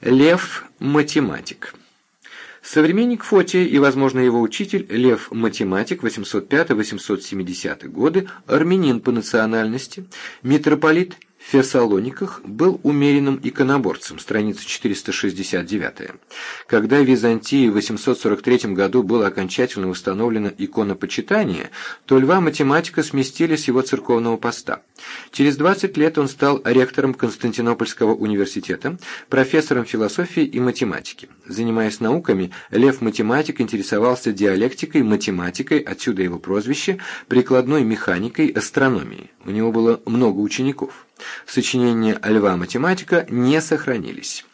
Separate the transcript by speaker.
Speaker 1: Лев – математик. Современник Фотия и, возможно, его учитель Лев – математик 805-870 годы, армянин по национальности, митрополит – в Фессалониках был умеренным иконоборцем, страница 469. Когда в Византии в 843 году было окончательно установлено иконопочитание, то льва математика сместили с его церковного поста. Через 20 лет он стал ректором Константинопольского университета, профессором философии и математики. Занимаясь науками, лев-математик интересовался диалектикой, математикой, отсюда его прозвище, прикладной механикой, астрономией. У него было много учеников. Сочинения Льва Математика не сохранились.